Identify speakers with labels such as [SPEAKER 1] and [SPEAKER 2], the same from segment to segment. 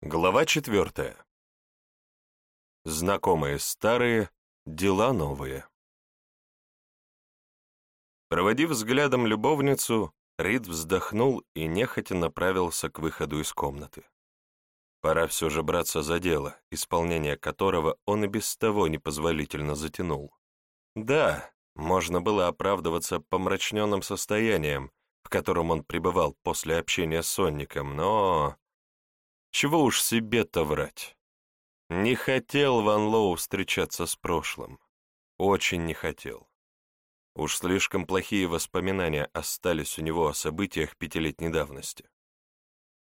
[SPEAKER 1] Глава четвертая. Знакомые старые, дела новые. Проводив взглядом любовницу, Рид вздохнул и нехотя направился к выходу из комнаты. Пора все же браться за дело, исполнение которого он и без того непозволительно затянул. Да, можно было оправдываться помрачненным состоянием, в котором он пребывал после общения с Сонником, но... Чего уж себе-то врать. Не хотел Ван Лоу встречаться с прошлым. Очень не хотел. Уж слишком плохие воспоминания остались у него о событиях пятилетней давности.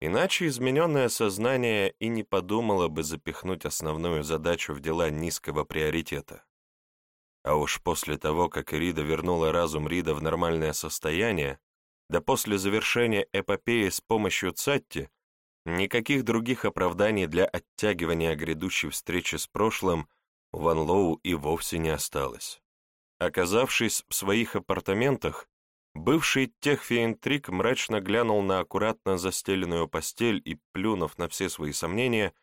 [SPEAKER 1] Иначе измененное сознание и не подумало бы запихнуть основную задачу в дела низкого приоритета. А уж после того, как Рида вернула разум Рида в нормальное состояние, да после завершения эпопеи с помощью Цатти, Никаких других оправданий для оттягивания грядущей встречи с прошлым у Ван Лоу и вовсе не осталось. Оказавшись в своих апартаментах, бывший техфиентрик мрачно глянул на аккуратно застеленную постель и, плюнув на все свои сомнения,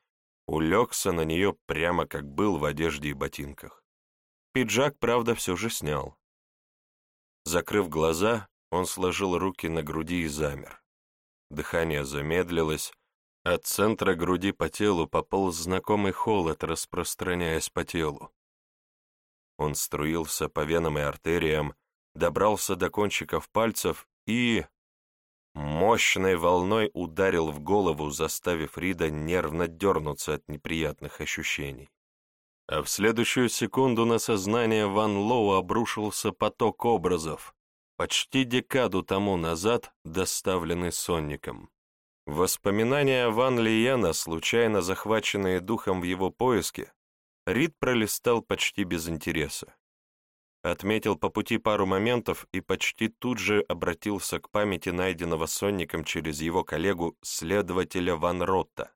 [SPEAKER 1] улегся на нее прямо как был в одежде и ботинках. Пиджак, правда, все же снял. Закрыв глаза, он сложил руки на груди и замер. Дыхание замедлилось, от центра груди по телу пополз знакомый холод, распространяясь по телу. Он струился по венам и артериям, добрался до кончиков пальцев и... мощной волной ударил в голову, заставив Рида нервно дернуться от неприятных ощущений. А в следующую секунду на сознание Ван Лоу обрушился поток образов, почти декаду тому назад доставленный сонником. Воспоминания Ван Лияна, случайно захваченные духом в его поиске, Рид пролистал почти без интереса. Отметил по пути пару моментов и почти тут же обратился к памяти найденного сонником через его коллегу, следователя Ван Ротта.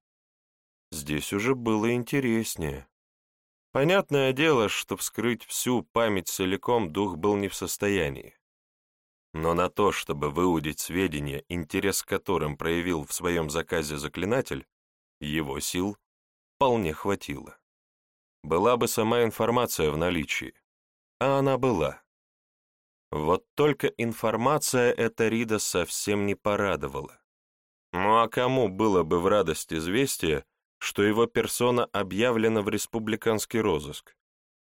[SPEAKER 1] Здесь уже было интереснее. Понятное дело, что вскрыть всю память целиком дух был не в состоянии. Но на то, чтобы выудить сведения, интерес к которым проявил в своем заказе заклинатель, его сил вполне хватило. Была бы сама информация в наличии. А она была. Вот только информация эта Рида совсем не порадовала. Ну а кому было бы в радость известие, что его персона объявлена в республиканский розыск?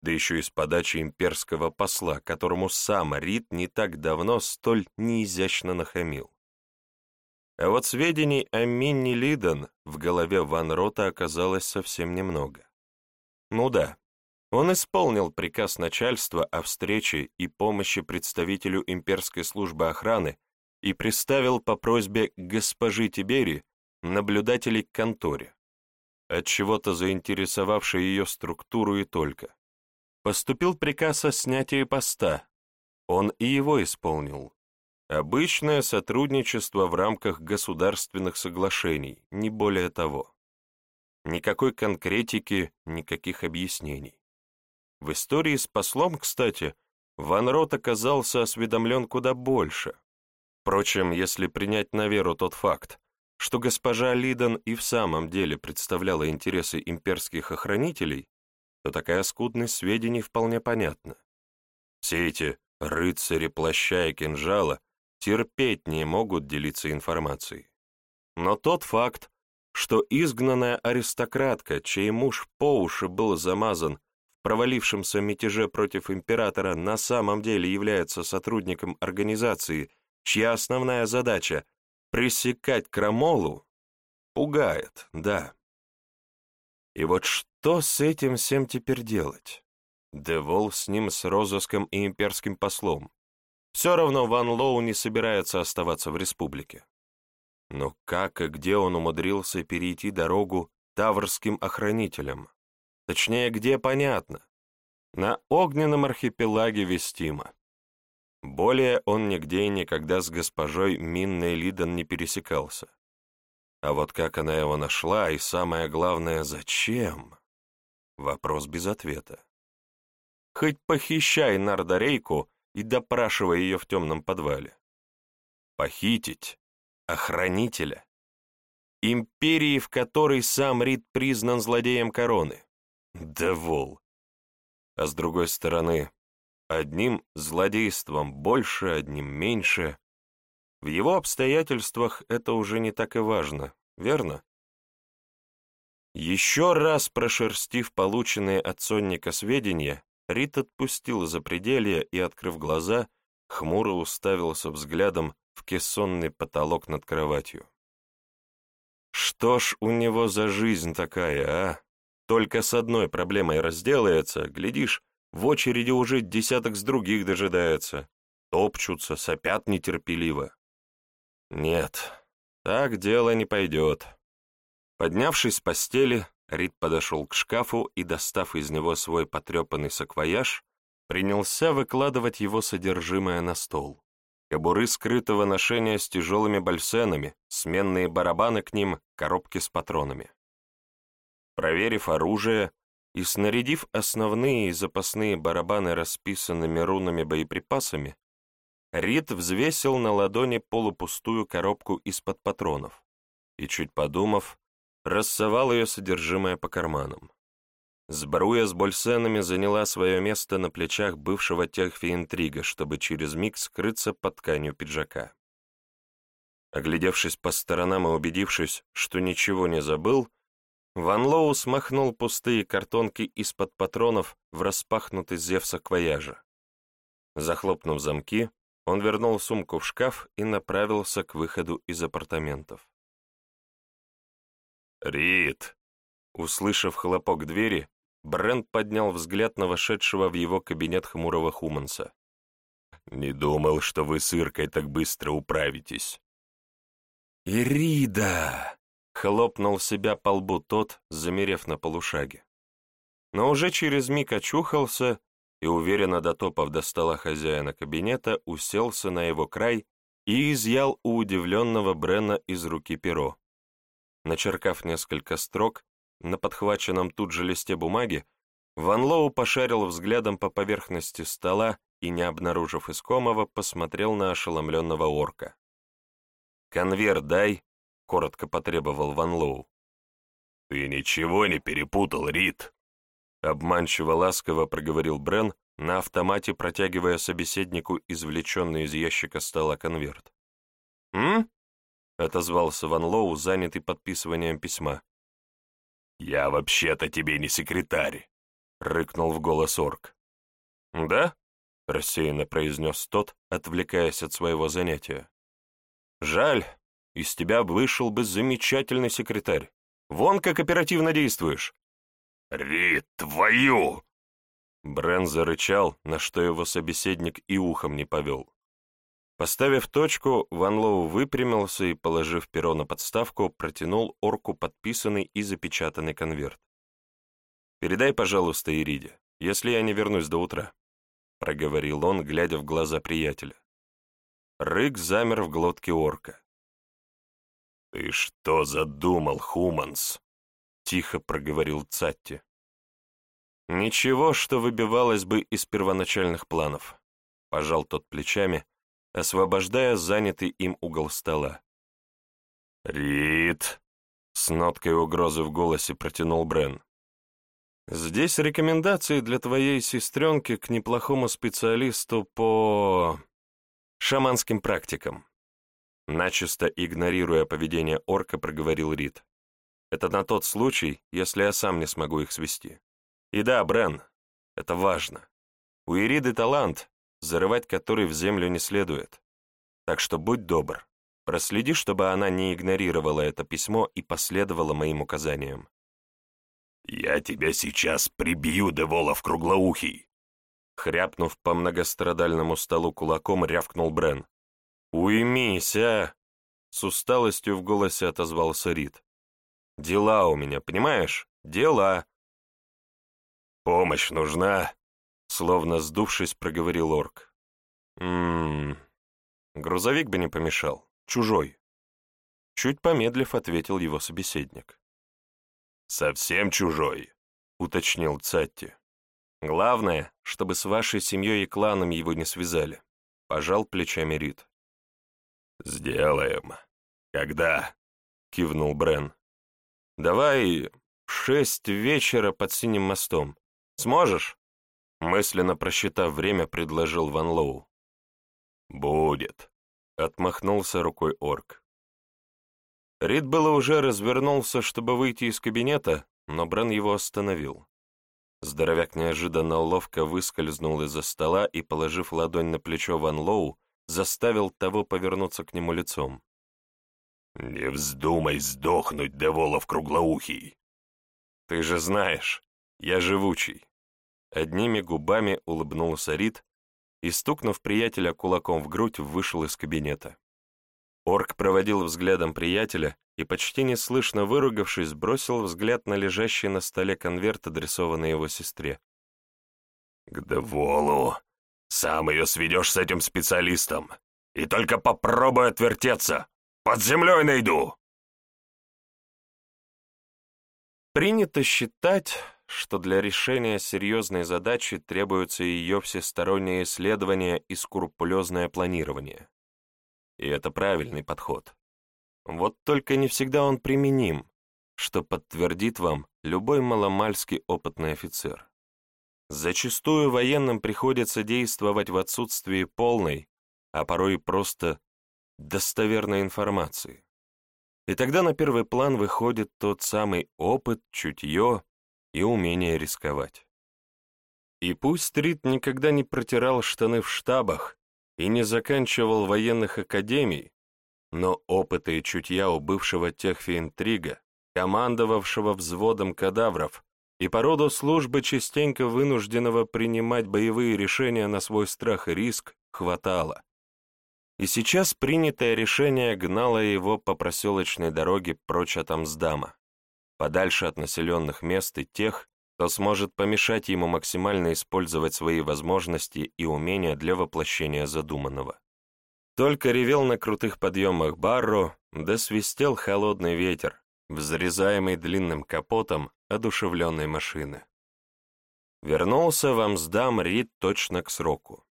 [SPEAKER 1] Да еще и с подачи имперского посла, которому сам Рид не так давно столь неизящно нахамил. А вот сведений о Минни Лиден в голове Ван Рота оказалось совсем немного. Ну да, он исполнил приказ начальства о встрече и помощи представителю имперской службы охраны и приставил по просьбе госпожи Тибери наблюдателей к конторе, от чего-то заинтересовавшей ее структуру и только. Поступил приказ о снятии поста. Он и его исполнил. Обычное сотрудничество в рамках государственных соглашений, не более того. Никакой конкретики, никаких объяснений. В истории с послом, кстати, Ван Рот оказался осведомлен куда больше. Впрочем, если принять на веру тот факт, что госпожа Лидон и в самом деле представляла интересы имперских охранителей, то такая скудность сведений вполне понятна. Все эти рыцари плаща и кинжала терпеть не могут делиться информацией. Но тот факт, что изгнанная аристократка, чей муж по уши был замазан в провалившемся мятеже против императора, на самом деле является сотрудником организации, чья основная задача — пресекать крамолу, пугает, да. И вот что с этим всем теперь делать? Девол с ним с розыском и имперским послом. Все равно Ван Лоу не собирается оставаться в республике. Но как и где он умудрился перейти дорогу таврским охранителям? Точнее, где, понятно. На огненном архипелаге Вестима. Более он нигде и никогда с госпожой Минной Лидон не пересекался. А вот как она его нашла, и самое главное, зачем? Вопрос без ответа. Хоть похищай Нардарейку и допрашивай ее в темном подвале. Похитить охранителя Империи, в которой сам Рид признан злодеем короны. Да вол. А с другой стороны, одним злодейством больше, одним меньше. В его обстоятельствах это уже не так и важно, верно? Еще раз прошерстив полученные от сонника сведения, Рит отпустил запределье и, открыв глаза, хмуро уставился взглядом в кессонный потолок над кроватью. Что ж у него за жизнь такая, а? Только с одной проблемой разделается, глядишь, в очереди уже десяток с других дожидается, топчутся, сопят нетерпеливо. Нет, так дело не пойдет. Поднявшись с постели, Рид подошел к шкафу и, достав из него свой потрепанный саквояж, принялся выкладывать его содержимое на стол кобуры скрытого ношения с тяжелыми бальсенами, сменные барабаны к ним, коробки с патронами. Проверив оружие и снарядив основные и запасные барабаны расписанными рунами боеприпасами, Рид взвесил на ладони полупустую коробку из-под патронов и, чуть подумав, рассовал ее содержимое по карманам. Сбруя с Больсенами заняла свое место на плечах бывшего техфи-интрига, чтобы через миг скрыться под тканью пиджака. Оглядевшись по сторонам и убедившись, что ничего не забыл, Ван Лоу смахнул пустые картонки из-под патронов в распахнутый зев саквояжа. Захлопнув замки, он вернул сумку в шкаф и направился к выходу из апартаментов. «Рит!» Услышав хлопок двери, Брент поднял взгляд на вошедшего в его кабинет хмурого Хуманса. «Не думал, что вы с Иркой так быстро управитесь». «Ирида!» — хлопнул себя по лбу тот, замерев на полушаге. Но уже через миг очухался и, уверенно дотопав до стола хозяина кабинета, уселся на его край и изъял у удивленного Брена из руки перо. Начеркав несколько строк, на подхваченном тут же листе бумаги, Ван Лоу пошарил взглядом по поверхности стола и, не обнаружив искомого, посмотрел на ошеломленного орка. «Конверт дай», — коротко потребовал Ван Лоу. «Ты ничего не перепутал, Рид?» Обманчиво ласково проговорил Брен, на автомате протягивая собеседнику извлеченный из ящика стола конверт. «М?» — отозвался Ван Лоу, занятый подписыванием письма. «Я вообще-то тебе не секретарь», — рыкнул в голос орк. «Да?» — рассеянно произнес тот, отвлекаясь от своего занятия. «Жаль, из тебя вышел бы замечательный секретарь. Вон как оперативно действуешь». «Рит, твою!» Брен зарычал, на что его собеседник и ухом не повел. Поставив точку, Ван Лоу выпрямился и, положив перо на подставку, протянул орку подписанный и запечатанный конверт. «Передай, пожалуйста, Ириде, если я не вернусь до утра», — проговорил он, глядя в глаза приятеля. Рык замер в глотке орка. «Ты что задумал, Хуманс?» — тихо проговорил Цатти. «Ничего, что выбивалось бы из первоначальных планов», — пожал тот плечами, — освобождая занятый им угол стола. «Рит!» — с ноткой угрозы в голосе протянул Брен. «Здесь рекомендации для твоей сестренки к неплохому специалисту по... шаманским практикам». Начисто игнорируя поведение орка, проговорил Рид. «Это на тот случай, если я сам не смогу их свести. И да, Брен, это важно. У Ириды талант, зарывать который в землю не следует. Так что будь добр, проследи, чтобы она не игнорировала это письмо и последовала моим указаниям. «Я тебя сейчас прибью, Деволов круглоухий!» Хряпнув по многострадальному столу кулаком, рявкнул Брен. «Уймись, а!» С усталостью в голосе отозвался Рид. «Дела у меня, понимаешь? Дела!» «Помощь нужна?» Словно сдувшись, проговорил орк. «Ммм, грузовик бы не помешал. Чужой». Чуть помедлив, ответил его собеседник. «Совсем чужой», — уточнил Цатти. «Главное, чтобы с вашей семьей и кланом его не связали», — пожал плечами Рид. «Сделаем. Когда?» — кивнул Брен. «Давай шесть вечера под Синим мостом. Сможешь?» Мысленно просчитав время, предложил Ван Лоу. «Будет», — отмахнулся рукой орк. Рид было уже развернулся, чтобы выйти из кабинета, но Брен его остановил. Здоровяк неожиданно ловко выскользнул из-за стола и, положив ладонь на плечо Ван Лоу, заставил того повернуться к нему лицом. «Не вздумай сдохнуть, Деволов круглоухий!» «Ты же знаешь, я живучий!» Одними губами улыбнулся Рид и, стукнув приятеля кулаком в грудь, вышел из кабинета. Орк проводил взглядом приятеля и, почти неслышно выругавшись, бросил взгляд на лежащий на столе конверт, адресованный его сестре.
[SPEAKER 2] «К Деволу! Сам ее сведешь с этим специалистом! И только попробуй отвертеться! Под землей найду!»
[SPEAKER 1] Принято считать, что для решения серьезной задачи требуется ее всестороннее исследование и скрупулезное планирование. И это правильный подход. Вот только не всегда он применим, что подтвердит вам любой маломальский опытный офицер. Зачастую военным приходится действовать в отсутствии полной, а порой просто достоверной информации. И тогда на первый план выходит тот самый опыт, чутье и умение рисковать. И пусть Рид никогда не протирал штаны в штабах и не заканчивал военных академий, но опыта и чутья у бывшего техфи-интрига, командовавшего взводом кадавров, и по роду службы частенько вынужденного принимать боевые решения на свой страх и риск, хватало. И сейчас принятое решение гнало его по проселочной дороге прочь от Амсдама, подальше от населенных мест и тех, кто сможет помешать ему максимально использовать свои возможности и умения для воплощения задуманного. Только ревел на крутых подъемах Барро, да свистел холодный ветер, взрезаемый длинным капотом одушевленной машины. Вернулся в Амсдам Рид точно к сроку.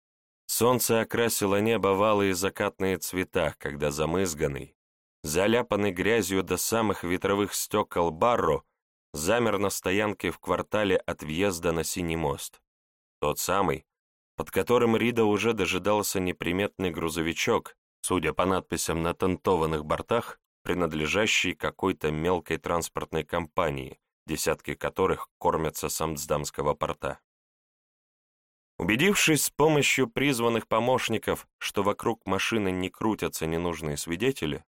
[SPEAKER 1] Солнце окрасило небо валые закатные цвета, когда замызганный, заляпанный грязью до самых ветровых стекол Барро, замер на стоянке в квартале от въезда на Синий мост. Тот самый, под которым Рида уже дожидался неприметный грузовичок, судя по надписям на тентованных бортах, принадлежащий какой-то мелкой транспортной компании, десятки которых кормятся с Амсдамского порта. Убедившись с помощью призванных помощников, что вокруг машины не крутятся ненужные свидетели,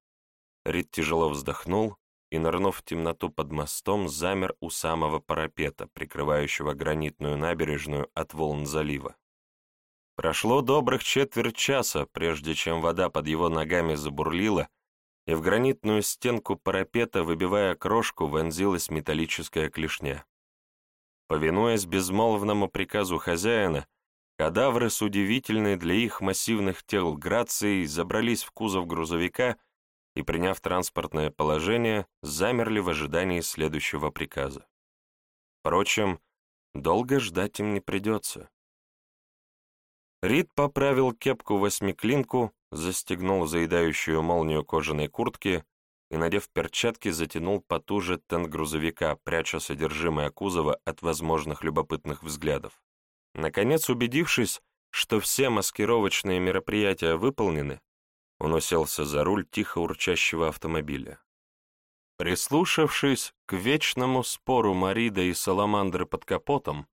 [SPEAKER 1] Рид тяжело вздохнул и, нырнув в темноту под мостом, замер у самого парапета, прикрывающего гранитную набережную от волн залива. Прошло добрых четверть часа, прежде чем вода под его ногами забурлила, и в гранитную стенку парапета, выбивая крошку, вонзилась металлическая клешня. Повинуясь безмолвному приказу хозяина, Кадавры с удивительной для их массивных тел грацией забрались в кузов грузовика и, приняв транспортное положение, замерли в ожидании следующего приказа. Впрочем, долго ждать им не придется. Рид поправил кепку-восьмиклинку, застегнул заедающую молнию кожаной куртки и, надев перчатки, затянул потуже тент грузовика, пряча содержимое кузова от возможных любопытных взглядов. Наконец, убедившись, что все маскировочные мероприятия выполнены, он уселся за руль тихо урчащего автомобиля. Прислушавшись к вечному спору Марида и Саламандры под капотом,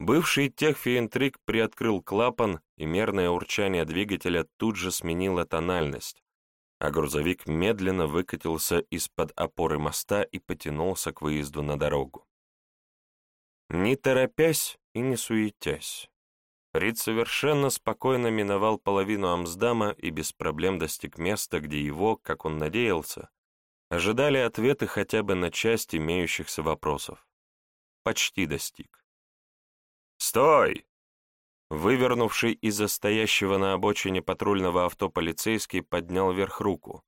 [SPEAKER 1] бывший техфиентрик приоткрыл клапан, и мерное урчание двигателя тут же сменило тональность, а грузовик медленно выкатился из-под опоры моста и потянулся к выезду на дорогу. Не торопясь и не суетясь, Рид совершенно спокойно миновал половину Амсдама и без проблем достиг места, где его, как он надеялся, ожидали ответы хотя бы на часть имеющихся вопросов. Почти достиг. «Стой!» Вывернувший из-за стоящего на обочине патрульного авто полицейский поднял вверх руку,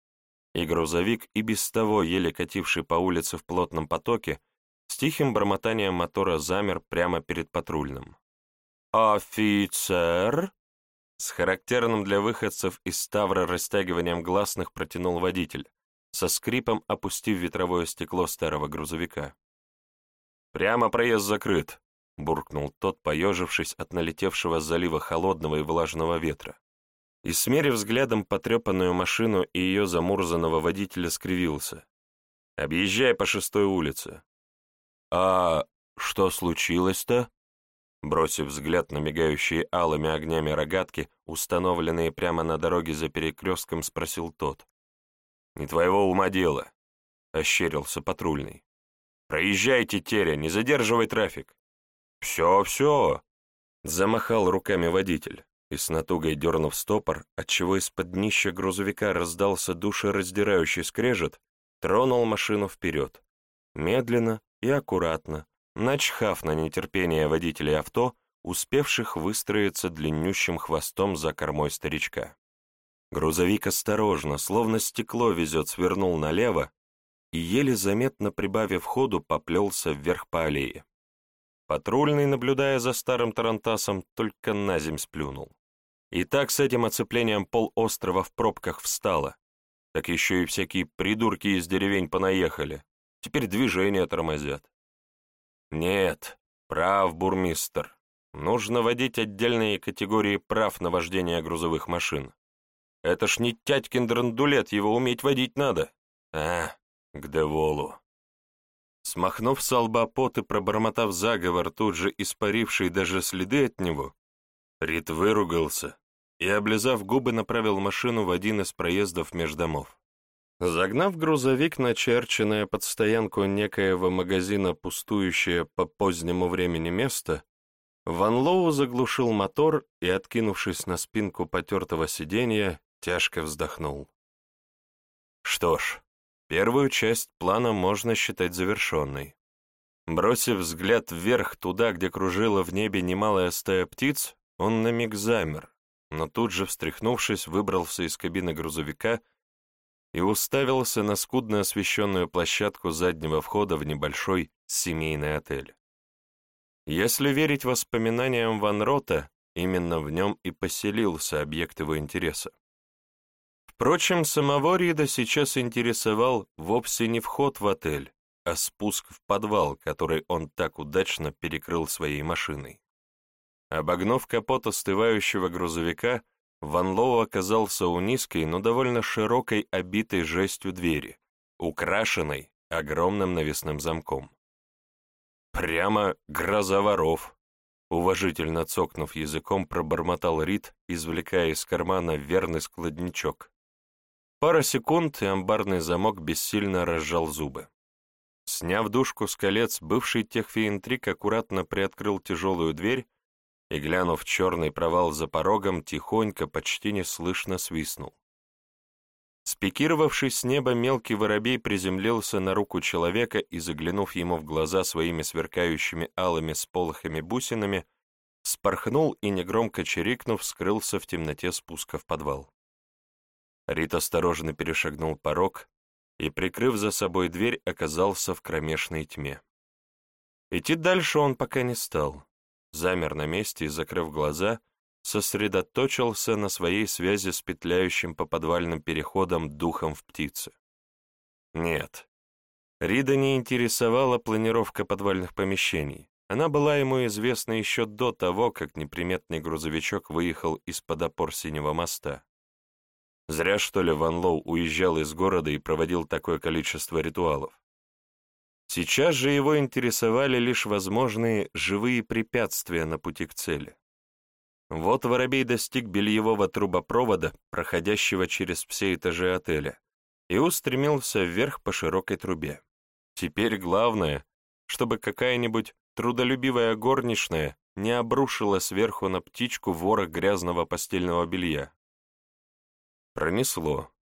[SPEAKER 1] и грузовик, и без того еле кативший по улице в плотном потоке, с тихим бормотанием мотора замер прямо перед патрульным. «Офицер!» С характерным для выходцев из Ставра растягиванием гласных протянул водитель, со скрипом опустив ветровое стекло старого грузовика. «Прямо проезд закрыт», — буркнул тот, поежившись от налетевшего с залива холодного и влажного ветра. И, смерив взглядом потрепанную машину и ее замурзанного водителя, скривился. «Объезжай по шестой улице». «А что случилось-то?» Бросив взгляд на мигающие алыми огнями рогатки, установленные прямо на дороге за перекрестком, спросил тот. «Не твоего ума дело», — ощерился патрульный. «Проезжайте, Теря, не задерживай трафик». «Все, все!» — замахал руками водитель, и с натугой дернув стопор, отчего из-под днища грузовика раздался душераздирающий скрежет, тронул машину вперед. Медленно и аккуратно, начхав на нетерпение водителей авто, успевших выстроиться длиннющим хвостом за кормой старичка. Грузовик осторожно, словно стекло везет, свернул налево и, еле заметно прибавив ходу, поплелся вверх по аллее. Патрульный, наблюдая за старым тарантасом, только на земь сплюнул. И так с этим оцеплением пол острова в пробках встало, так еще и всякие придурки из деревень понаехали, теперь движение тормозят. Нет, прав, бурмистр, нужно вводить отдельные категории прав на вождение грузовых машин. Это ж не тятькин драндулет, его уметь водить надо. А, к деволу. Смахнув с лба пот и пробормотав заговор, тут же испаривший даже следы от него, Рит выругался и, облизав губы, направил машину в один из проездов меж домов. Загнав грузовик на черченное под стоянку некоего магазина пустующее по позднему времени место, Ван Лоу заглушил мотор и, откинувшись на спинку потертого сиденья, тяжко вздохнул. Что ж, первую часть плана можно считать завершенной. Бросив взгляд вверх туда, где кружила в небе немалая стая птиц, он на миг замер, но тут же, встряхнувшись, выбрался из кабины грузовика и уставился на скудно освещенную площадку заднего входа в небольшой семейный отель. Если верить воспоминаниям Ван Рота, именно в нем и поселился объект его интереса. Впрочем, самого Рида сейчас интересовал вовсе не вход в отель, а спуск в подвал, который он так удачно перекрыл своей машиной. Обогнув капот остывающего грузовика, Ван Лоу оказался у низкой, но довольно широкой, обитой жестью двери, украшенной огромным навесным замком. «Прямо гроза воров!» Уважительно цокнув языком, пробормотал Рид, извлекая из кармана верный складничок. Пара секунд, и амбарный замок бессильно разжал зубы. Сняв дужку с колец, бывший техфиентрик аккуратно приоткрыл тяжелую дверь и, глянув в черный провал за порогом, тихонько, почти неслышно свистнул. Спикировавший с неба мелкий воробей приземлился на руку человека и, заглянув ему в глаза своими сверкающими алыми сполохами бусинами, спорхнул и, негромко чирикнув, скрылся в темноте спуска в подвал. Рит осторожно перешагнул порог и, прикрыв за собой дверь, оказался в кромешной тьме. Идти дальше он пока не стал. Замер на месте и, закрыв глаза, сосредоточился на своей связи с петляющим по подвальным переходам духом в птице. Нет, Рида не интересовала планировка подвальных помещений. Она была ему известна еще до того, как неприметный грузовичок выехал из-под опор Синего моста. Зря, что ли, Ван Лоу уезжал из города и проводил такое количество ритуалов. Сейчас же его интересовали лишь возможные живые препятствия на пути к цели. Вот воробей достиг бельевого трубопровода, проходящего через все этажи отеля, и устремился вверх по широкой трубе. Теперь главное, чтобы какая-нибудь трудолюбивая горничная не обрушила сверху на птичку ворох грязного постельного белья. Пронесло.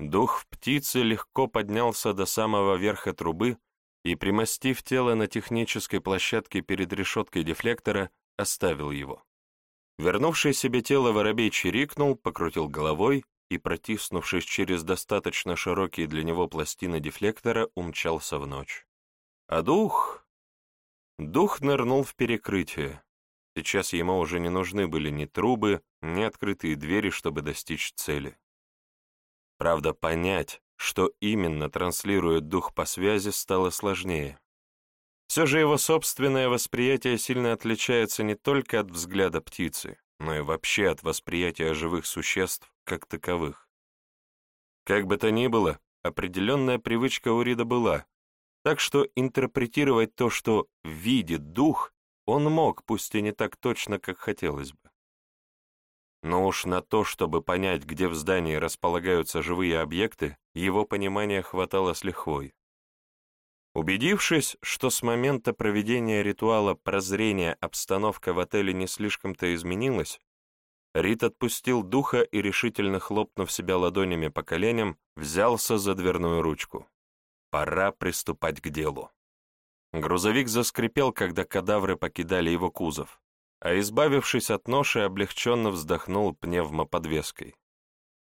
[SPEAKER 1] Дух в птице легко поднялся до самого верха трубы и, примостив тело на технической площадке перед решеткой дефлектора, оставил его. Вернувший себе тело воробей чирикнул, покрутил головой и, протиснувшись через достаточно широкие для него пластины дефлектора, умчался в ночь. А дух... Дух нырнул в перекрытие. Сейчас ему уже не нужны были ни трубы, ни открытые двери, чтобы достичь цели. Правда, понять, что именно транслирует дух по связи, стало сложнее. Все же его собственное восприятие сильно отличается не только от взгляда птицы, но и вообще от восприятия живых существ как таковых. Как бы то ни было, определенная привычка у Рида была, так что интерпретировать то, что видит дух, он мог, пусть и не так точно, как хотелось бы. Но уж на то, чтобы понять, где в здании располагаются живые объекты, его понимания хватало с лихвой. Убедившись, что с момента проведения ритуала прозрения обстановка в отеле не слишком-то изменилась, Рит отпустил духа и, решительно хлопнув себя ладонями по коленям, взялся за дверную ручку. Пора приступать к делу. Грузовик заскрипел, когда кадавры покидали его кузов а избавившись от ноши, облегченно вздохнул пневмоподвеской.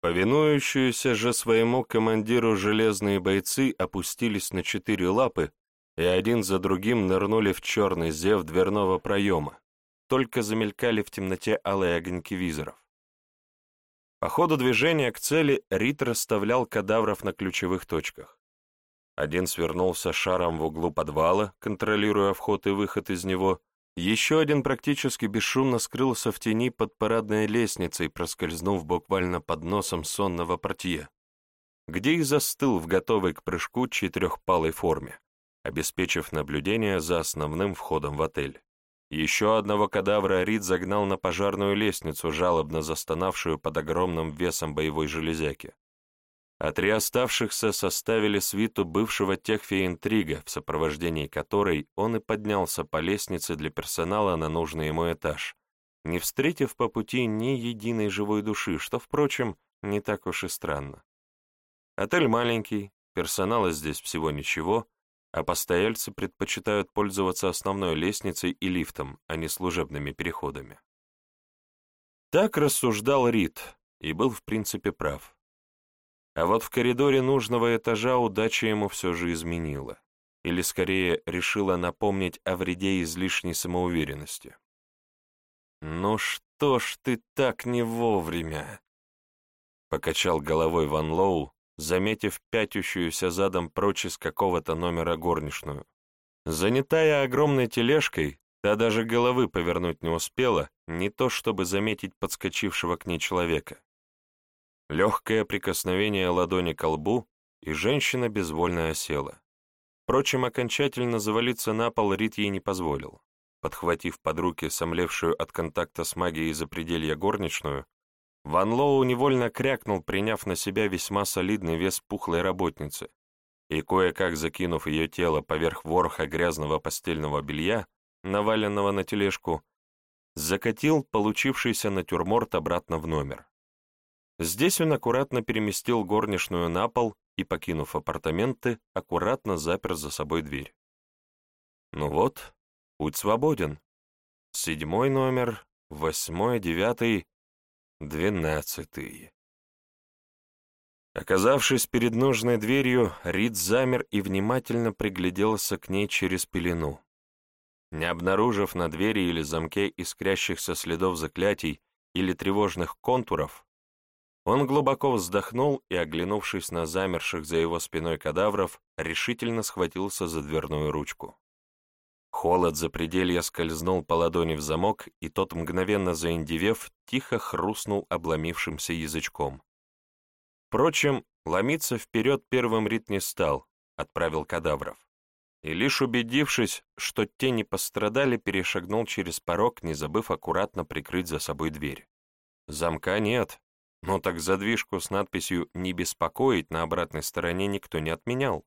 [SPEAKER 1] Повинующиеся же своему командиру железные бойцы опустились на четыре лапы и один за другим нырнули в черный зев дверного проема, только замелькали в темноте алые огоньки визоров. По ходу движения к цели Рит расставлял кадавров на ключевых точках. Один свернулся шаром в углу подвала, контролируя вход и выход из него, еще один практически бесшумно скрылся в тени под парадной лестницей, проскользнув буквально под носом сонного портье, где и застыл в готовой к прыжку четырехпалой форме, обеспечив наблюдение за основным входом в отель. Еще одного кадавра Рид загнал на пожарную лестницу, жалобно застонавшую под огромным весом боевой железяки а три оставшихся составили свиту бывшего техфи-интрига, в сопровождении которой он и поднялся по лестнице для персонала на нужный ему этаж, не встретив по пути ни единой живой души, что, впрочем, не так уж и странно. Отель маленький, персонала здесь всего ничего, а постояльцы предпочитают пользоваться основной лестницей и лифтом, а не служебными переходами. Так рассуждал Рид, и был в принципе прав. А вот в коридоре нужного этажа удача ему все же изменила. Или, скорее, решила напомнить о вреде излишней самоуверенности. «Ну что ж ты так не вовремя?» Покачал головой Ван Лоу, заметив пятющуюся задом прочь из какого-то номера горничную. Занятая огромной тележкой, та даже головы повернуть не успела, не то чтобы заметить подскочившего к ней человека. Легкое прикосновение ладони к лбу, и женщина безвольно осела. Впрочем, окончательно завалиться на пол Рит ей не позволил. Подхватив под руки сомлевшую от контакта с магией запределья горничную, Ван Лоу невольно крякнул, приняв на себя весьма солидный вес пухлой работницы, и, кое-как закинув ее тело поверх ворха грязного постельного белья, наваленного на тележку, закатил получившийся натюрморт обратно в номер. Здесь он аккуратно переместил горничную на пол и, покинув апартаменты, аккуратно запер за собой дверь. Ну вот, путь свободен. Седьмой номер, восьмой, девятый, двенадцатый. Оказавшись перед нужной дверью, Рид замер и внимательно пригляделся к ней через пелену. Не обнаружив на двери или замке искрящихся следов заклятий или тревожных контуров, он глубоко вздохнул и, оглянувшись на замерших за его спиной кадавров, решительно схватился за дверную ручку. Холод запределья скользнул по ладони в замок, и тот, мгновенно заиндевев, тихо хрустнул обломившимся язычком. Впрочем, ломиться вперед первым Рит не стал, отправил кадавров. И лишь убедившись, что те не пострадали, перешагнул через порог, не забыв аккуратно прикрыть за собой дверь. Замка нет, но так задвижку с надписью «Не беспокоить» на обратной стороне никто не отменял.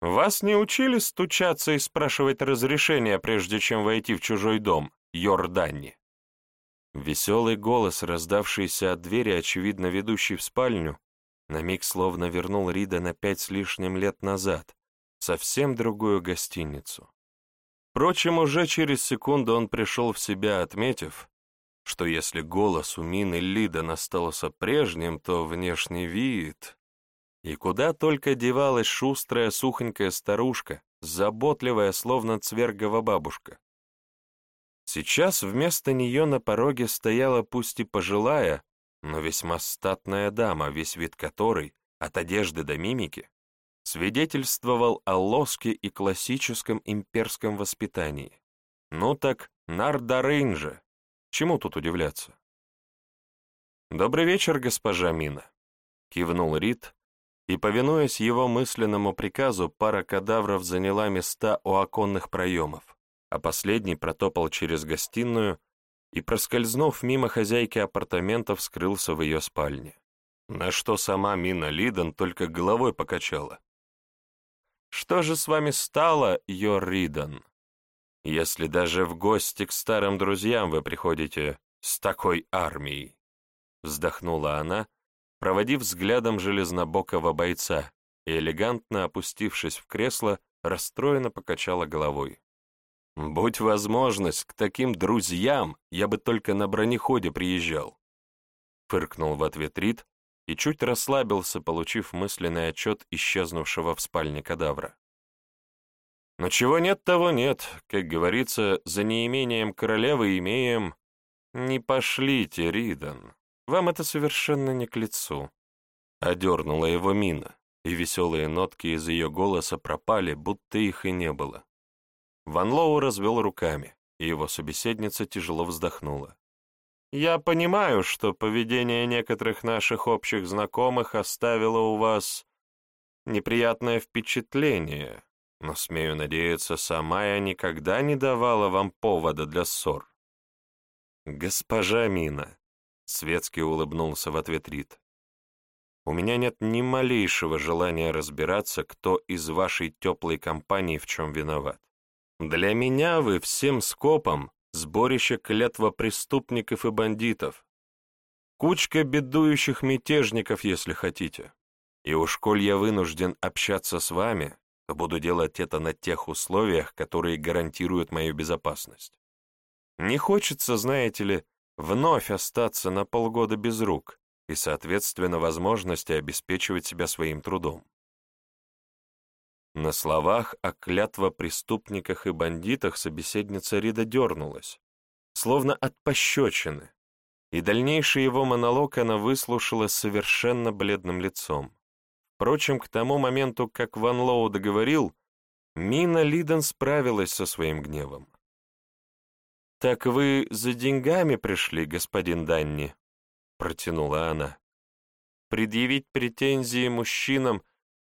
[SPEAKER 1] «Вас не учили стучаться и спрашивать разрешения, прежде чем войти в чужой дом, Йордани?» Веселый голос, раздавшийся от двери, очевидно ведущий в спальню, на миг словно вернул Рида на пять с лишним лет назад, совсем другую гостиницу. Впрочем, уже через секунду он пришел в себя, отметив, что если голос у Мины Лида остался прежним, то внешний вид... И куда только девалась шустрая сухонькая старушка, заботливая, словно цвергова бабушка. Сейчас вместо нее на пороге стояла пусть и пожилая, но весьма статная дама, весь вид которой от одежды до мимики, свидетельствовал о лоске и классическом имперском воспитании. Ну так, Нардарейн же, чему тут удивляться? «Добрый вечер, госпожа Мина», — кивнул Рид, и, повинуясь его мысленному приказу, пара кадавров заняла места у оконных проемов, а последний протопал через гостиную и, проскользнув мимо хозяйки апартаментов, скрылся в ее спальне. На что сама Мина Лидон только головой покачала. «Что же с вами стало, Йор Ридан, если даже в гости к старым друзьям вы приходите с такой армией?» Вздохнула она, проводив взглядом железнобокого бойца, и, элегантно опустившись в кресло, расстроенно покачала головой. «Будь возможность, к таким друзьям я бы только на бронеходе приезжал!» Фыркнул в ответ Рид, и чуть расслабился, получив мысленный отчет исчезнувшего в спальне кадавра. Но чего нет, того нет. Как говорится, за неимением королевы имеем... Не пошлите, Ридан. Вам это совершенно не к лицу. Одернула его мина, и веселые нотки из ее голоса пропали, будто их и не было. Ван Лоу развел руками, и его собеседница тяжело вздохнула. Я понимаю, что поведение некоторых наших общих знакомых оставило у вас неприятное впечатление, но, смею надеяться, сама я никогда не давала вам повода для ссор. Госпожа Мина, — светски улыбнулся в ответ Рит, — у меня нет ни малейшего желания разбираться, кто из вашей теплой компании в чем виноват. Для меня вы всем скопом сборище клятва преступников и бандитов, кучка бедующих мятежников, если хотите. И уж коль я вынужден общаться с вами, то буду делать это на тех условиях, которые гарантируют мою безопасность. Не хочется, знаете ли, вновь остаться на полгода без рук и, соответственно, возможности обеспечивать себя своим трудом. На словах о клятва преступниках и бандитах собеседница Рида дернулась, словно от пощечины, и дальнейший его монолог она выслушала совершенно бледным лицом. Впрочем, к тому моменту, как Ван Лоу договорил, Мина Лиден справилась со своим гневом. «Так вы за деньгами пришли, господин Данни?» — протянула она. «Предъявить претензии мужчинам,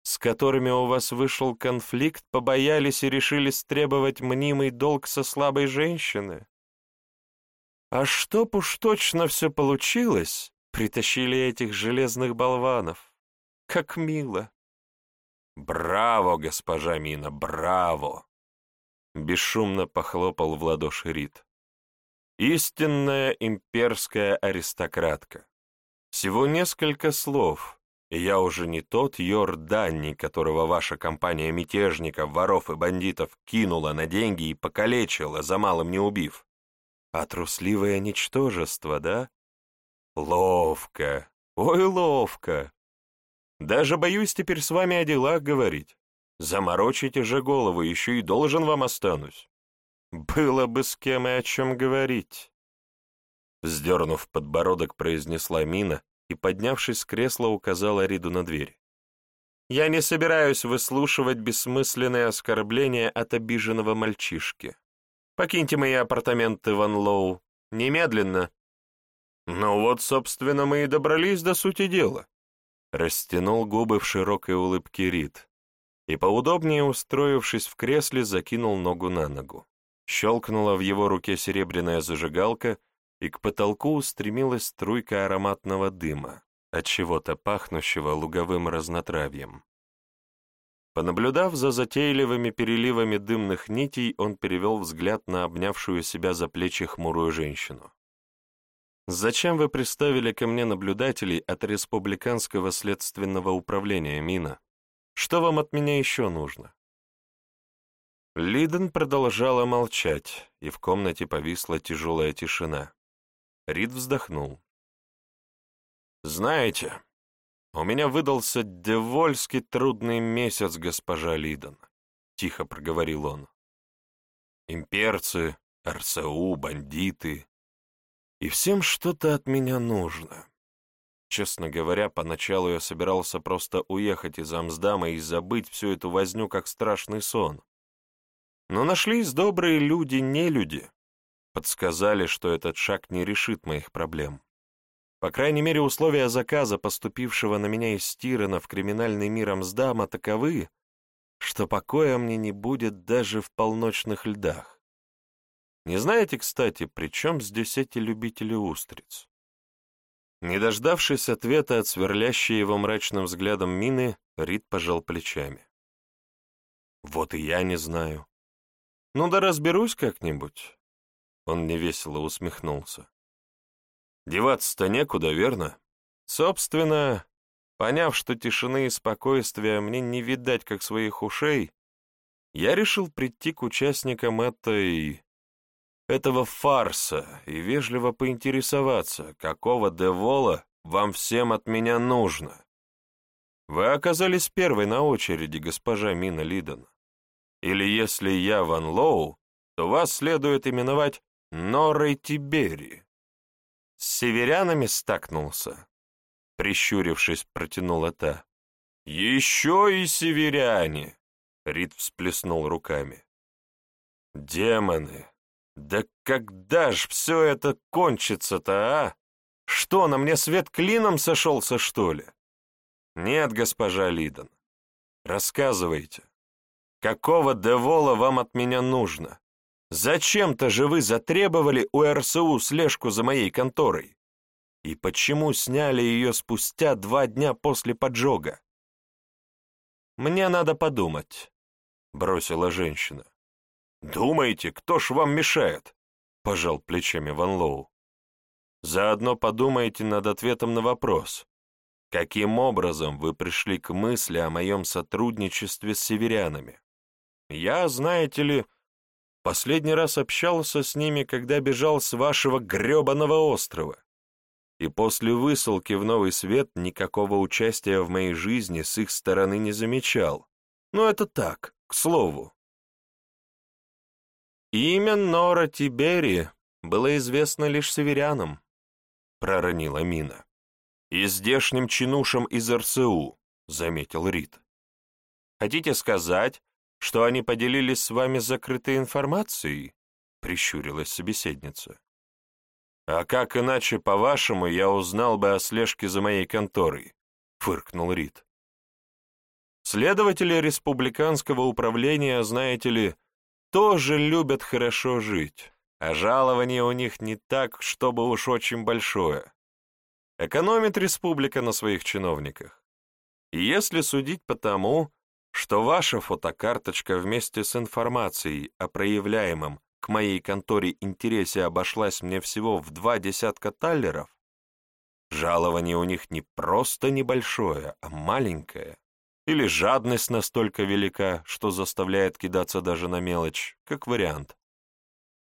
[SPEAKER 1] с которыми у вас вышел конфликт, побоялись и решили стребовать мнимый долг со слабой женщины? А чтоб уж точно все получилось, притащили этих железных болванов. Как мило. Браво, госпожа Мина, браво! Бесшумно похлопал в ладоши Рит. Истинная имперская аристократка. Всего несколько слов — и я уже не тот Йорданни, которого ваша компания мятежников, воров и бандитов кинула на деньги и покалечила, за малым не убив. А трусливое ничтожество, да? Ловко, ой, ловко. Даже боюсь теперь с вами о делах говорить. Заморочите же голову, еще и должен вам останусь. Было бы с кем и о чем говорить. Сдернув подбородок, произнесла Мина, и, поднявшись с кресла, указала Риду на дверь. «Я не собираюсь выслушивать бессмысленные оскорбления от обиженного мальчишки. Покиньте мои апартаменты, Ван Лоу, немедленно». «Ну вот, собственно, мы и добрались до сути дела», — растянул губы в широкой улыбке Рид и, поудобнее устроившись в кресле, закинул ногу на ногу. Щелкнула в его руке серебряная зажигалка, и к потолку устремилась струйка ароматного дыма, от чего-то пахнущего луговым разнотравьем. Понаблюдав за затейливыми переливами дымных нитей, он перевел взгляд на обнявшую себя за плечи хмурую женщину. «Зачем вы приставили ко мне наблюдателей от Республиканского следственного управления, Мина? Что вам от меня еще нужно?» Лиден продолжала молчать, и в комнате повисла тяжелая тишина. Рид вздохнул. «Знаете, у меня выдался девольски трудный месяц, госпожа Лидон», — тихо проговорил он. «Имперцы, РСУ, бандиты. И всем что-то от меня нужно. Честно говоря, поначалу я собирался просто уехать из Амсдама и забыть всю эту возню как страшный сон. Но нашлись добрые люди-не-люди. Подсказали, что этот шаг не решит моих проблем. По крайней мере, условия заказа, поступившего на меня из Стирена в криминальный мир Амсдама, таковы, что покоя мне не будет даже в полночных льдах. Не знаете, кстати, при чем здесь эти любители устриц? Не дождавшись ответа от сверлящей его мрачным взглядом мины, Рид пожал плечами. «Вот и я не знаю. Ну да разберусь как-нибудь». Он невесело усмехнулся. «Деваться-то некуда, верно? Собственно, поняв, что тишины и спокойствия мне не видать как своих ушей, я решил прийти к участникам этой этого фарса и вежливо поинтересоваться, какого девола вам всем от меня нужно. Вы оказались первой на очереди, госпожа Мина Лидон. Или если я Ван Лоу, то вас следует именовать Норой Тибери. С северянами стакнулся. Прищурившись, протянула та. «Еще и северяне!» Рид всплеснул руками. «Демоны! Да когда ж все это кончится-то, а? Что, на мне свет клином сошелся, что ли? Нет, госпожа Лидон. Рассказывайте. Какого девола вам от меня нужно? Зачем-то же вы затребовали у РСУ слежку за моей конторой? И почему сняли ее спустя два дня после поджога? Мне надо подумать, — бросила женщина. «Думаете, кто ж вам мешает?» — пожал плечами Ван Лоу. «Заодно подумайте над ответом на вопрос. Каким образом вы пришли к мысли о моем сотрудничестве с северянами? Я, знаете ли, последний раз общался с ними, когда бежал с вашего гребаного острова. И после высылки в Новый Свет никакого участия в моей жизни с их стороны не замечал. Но это так, к слову. «Имя Нора Тибери было известно лишь северянам», — проронила Мина. «И здешним чинушам из РСУ», — заметил Рид. «Хотите сказать, что они поделились с вами закрытой информацией?» — прищурилась собеседница. «А как иначе, по-вашему, я узнал бы о слежке за моей конторой?» — фыркнул Рид. «Следователи республиканского управления, знаете ли, тоже любят хорошо жить, а жалование у них не так, чтобы уж очень большое. Экономит республика на своих чиновниках. И если судить по тому, что ваша фотокарточка вместе с информацией о проявляемом к моей конторе интересе обошлась мне всего в два десятка таллеров, жалование у них не просто небольшое, а маленькое. Или жадность настолько велика, что заставляет кидаться даже на мелочь, как вариант.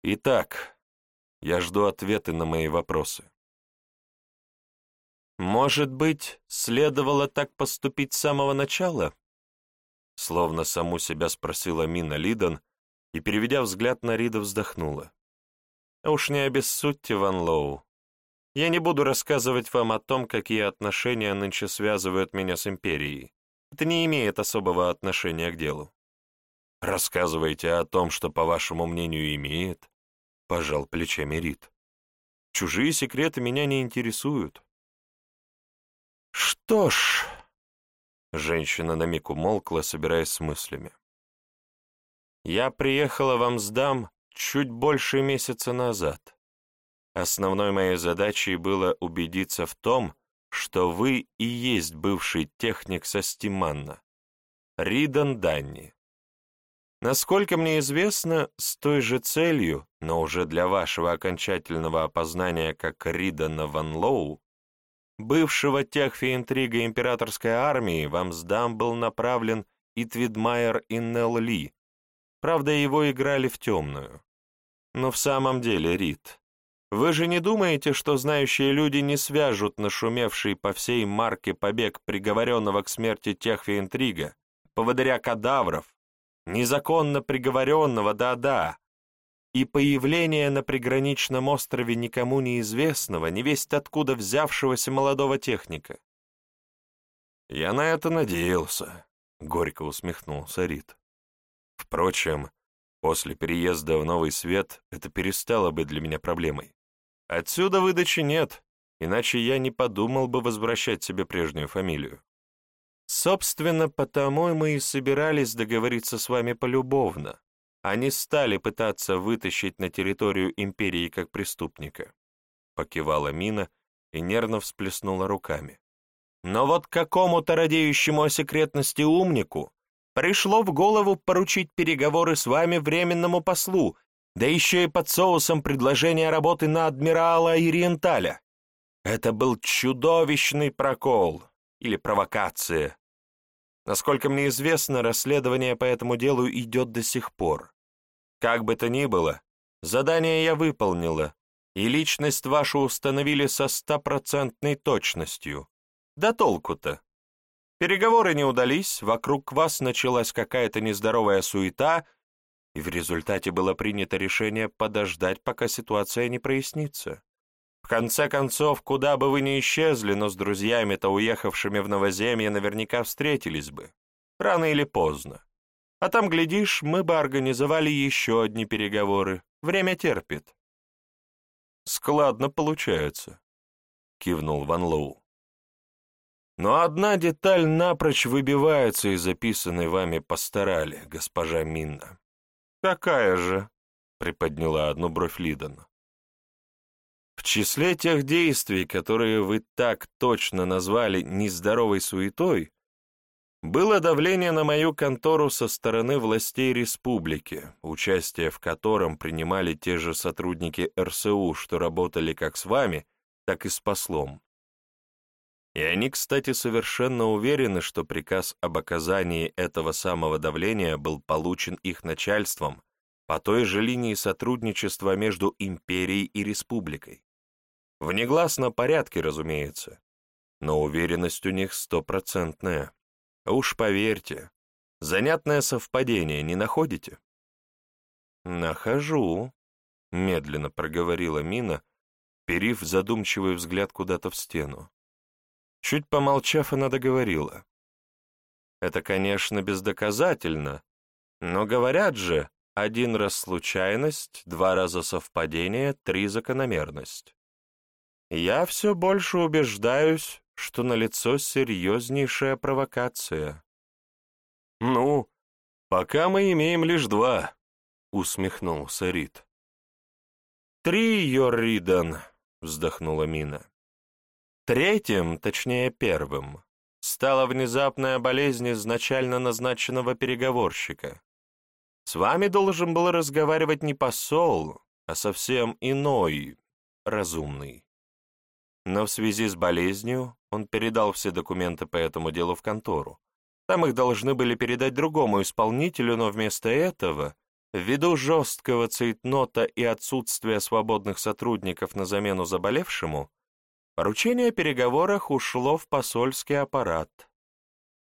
[SPEAKER 1] Итак, я жду ответы на мои вопросы. «Может быть, следовало так поступить с самого начала?» Словно саму себя спросила Мина Лидон и, переведя взгляд на Рида, вздохнула. «А уж не обессудьте, Ван Лоу. Я не буду рассказывать вам о том, какие отношения нынче связывают меня с Империей. Это не имеет особого отношения к делу. Рассказывайте о том, что, по вашему мнению, имеет, — пожал плечами Рид. Чужие секреты меня не интересуют. Что ж... Женщина на миг умолкла, собираясь с мыслями. «Я приехала в Амсдам чуть больше месяца назад. Основной моей задачей было убедиться в том, что вы и есть бывший техник со Стиманна, Ридан Данни. Насколько мне известно, с той же целью, но уже для вашего окончательного опознания как Ридана Ван Лоу, бывшего техфи-интрига императорской армии, вам сдам был направлен и Твидмайер, и Нелл Ли. Правда, его играли в темную. Но в самом деле, Рид, вы же не думаете, что знающие люди не свяжут нашумевший по всей марке побег приговоренного к смерти Техфи интрига, поводыря кадавров, незаконно приговоренного, да-да, и появление на приграничном острове никому неизвестного, невесть откуда взявшегося молодого техника. «Я на это надеялся», — горько усмехнулся Рид. «Впрочем, после переезда в Новый Свет это перестало быть для меня проблемой. Отсюда выдачи нет, иначе я не подумал бы возвращать себе прежнюю фамилию. Собственно, потому мы и собирались договориться с вами полюбовно, они стали пытаться вытащить на территорию империи как преступника. Покивала Мина и нервно всплеснула руками. Но вот какому-то радеющему о секретности умнику пришло в голову поручить переговоры с вами временному послу, да еще и под соусом предложения работы на адмирала Ориенталя. Это был чудовищный прокол или провокация. Насколько мне известно, расследование по этому делу идет до сих пор. Как бы то ни было, задание я выполнила, и личность вашу установили со стопроцентной точностью. Да толку-то. Переговоры не удались, вокруг вас началась какая-то нездоровая суета, и в результате было принято решение подождать, пока ситуация не прояснится. В конце концов, куда бы вы ни исчезли, но с друзьями-то, уехавшими в новоземье, наверняка встретились бы. Рано или поздно. А там, глядишь, мы бы организовали еще одни переговоры. Время терпит. Складно получается, кивнул Ван Лоу. Но одна деталь напрочь выбивается из записанной вами постарали, госпожа Минна. Какая же? приподняла одну бровь Лидон. В числе тех действий, которые вы так точно назвали нездоровой суетой, было давление на мою контору со стороны властей республики, участие в котором принимали те же сотрудники РСУ, что работали как с вами, так и с послом. И они, кстати, совершенно уверены, что приказ об оказании этого самого давления был получен их начальством по той же линии сотрудничества между империей и республикой. В негласном порядке, разумеется, но уверенность у них стопроцентная. Уж поверьте, занятное совпадение не находите? Нахожу, медленно проговорила Мина, перив задумчивый взгляд куда-то в стену. Чуть помолчав, она договорила. Это, конечно, бездоказательно, но говорят же, один раз случайность, два раза совпадение, три закономерность. Я все больше убеждаюсь, что налицо серьезнейшая провокация. «Ну, пока мы имеем лишь два», — усмехнулся Рид. «Три, Йорридан», — вздохнула Мина. Третьим, точнее первым, стала внезапная болезнь изначально назначенного переговорщика. С вами должен был разговаривать не посол, а совсем иной, разумный. Но в связи с болезнью он передал все документы по этому делу в контору. Там их должны были передать другому исполнителю, но вместо этого, ввиду жесткого цейтнота и отсутствия свободных сотрудников на замену заболевшему, поручение о переговорах ушло в посольский аппарат.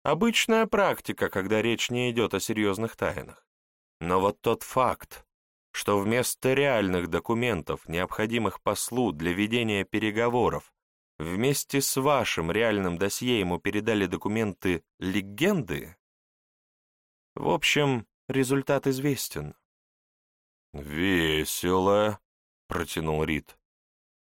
[SPEAKER 1] Обычная практика, когда речь не идет о серьезных тайнах. Но вот тот факт, что вместо реальных документов, необходимых послу для ведения переговоров, вместе с вашим реальным досье ему передали документы легенды? В общем, результат известен. «Весело», — протянул Рид.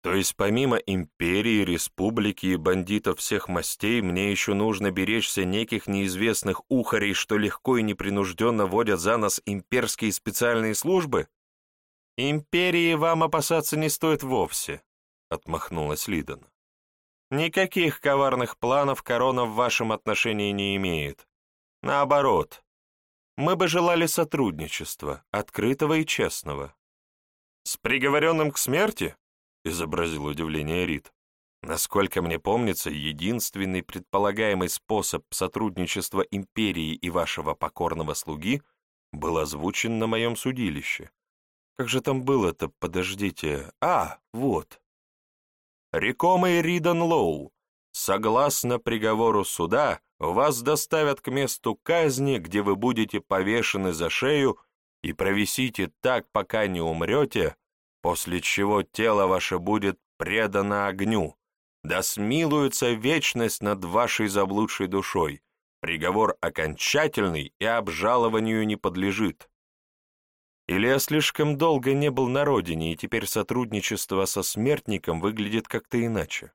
[SPEAKER 1] «То есть помимо империи, республики и бандитов всех мастей, мне еще нужно беречься неких неизвестных ухарей, что легко и непринужденно водят за нас имперские специальные службы?» «Империи вам опасаться не стоит вовсе», — отмахнулась Лидон. «Никаких коварных планов корона в вашем отношении не имеет. Наоборот, мы бы желали сотрудничества, открытого и честного». «С приговоренным к смерти?» — изобразил удивление Рид. Насколько мне помнится, единственный предполагаемый способ сотрудничества империи и вашего покорного слуги был озвучен на моем судилище. Как же там было-то, подождите. А, вот. Рекомый Ридан Лоу, согласно приговору суда, вас доставят к месту казни, где вы будете повешены за шею и провисите так, пока не умрете, после чего тело ваше будет предано огню, да смилуется вечность над вашей заблудшей душой, приговор окончательный и обжалованию не подлежит. Или я слишком долго не был на родине, и теперь сотрудничество со смертником выглядит как-то иначе?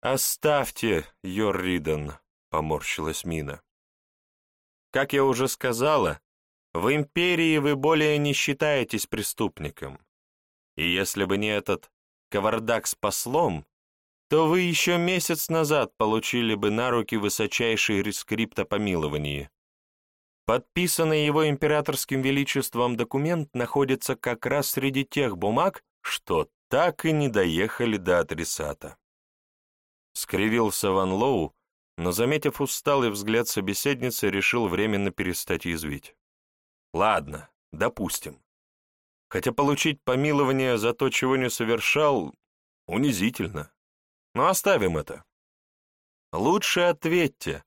[SPEAKER 1] «Оставьте, Йорриден», — поморщилась Мина. «Как я уже сказала, в империи вы более не считаетесь преступником. И если бы не этот кавардак с послом, то вы еще месяц назад получили бы на руки высочайший рескрипт о помиловании. Подписанный его императорским величеством документ находится как раз среди тех бумаг, что так и не доехали до адресата. Скривился Ван Лоу, но, заметив усталый взгляд собеседницы, решил временно перестать язвить. Ладно, допустим. Хотя получить помилование за то, чего не совершал, унизительно. Но оставим это. Лучше ответьте,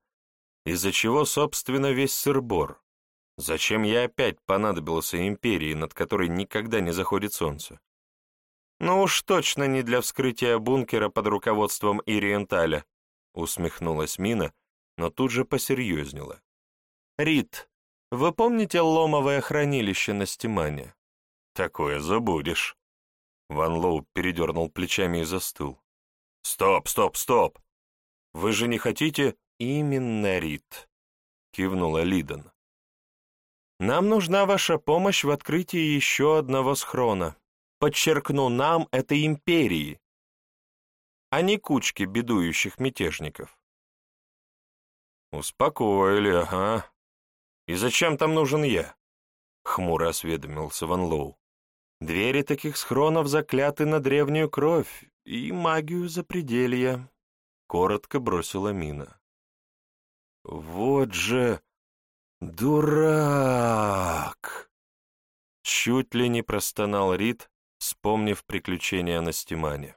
[SPEAKER 1] из-за чего, собственно, весь сырбор. Зачем я опять понадобился империи, над которой никогда не заходит солнце? Ну уж точно не для вскрытия бункера под руководством Ириенталя, усмехнулась Мина, но тут же посерьезнела. Рид, вы помните ломовое хранилище на Стимане? Такое забудешь. Ван Лоу передернул плечами и застыл. Стоп, стоп, стоп! Вы же не хотите именно Рид? Кивнула Лидон. Нам нужна ваша помощь в открытии еще одного схрона. Подчеркну, нам это империи, а не кучки бедующих мятежников. Успокоили, ага. «И зачем там нужен я?» — хмуро осведомился Ван Лоу. «Двери таких схронов закляты на древнюю кровь и магию запределья», — коротко бросила Мина. «Вот же дурак!» Чуть ли не простонал Рид, вспомнив приключения на Стимане.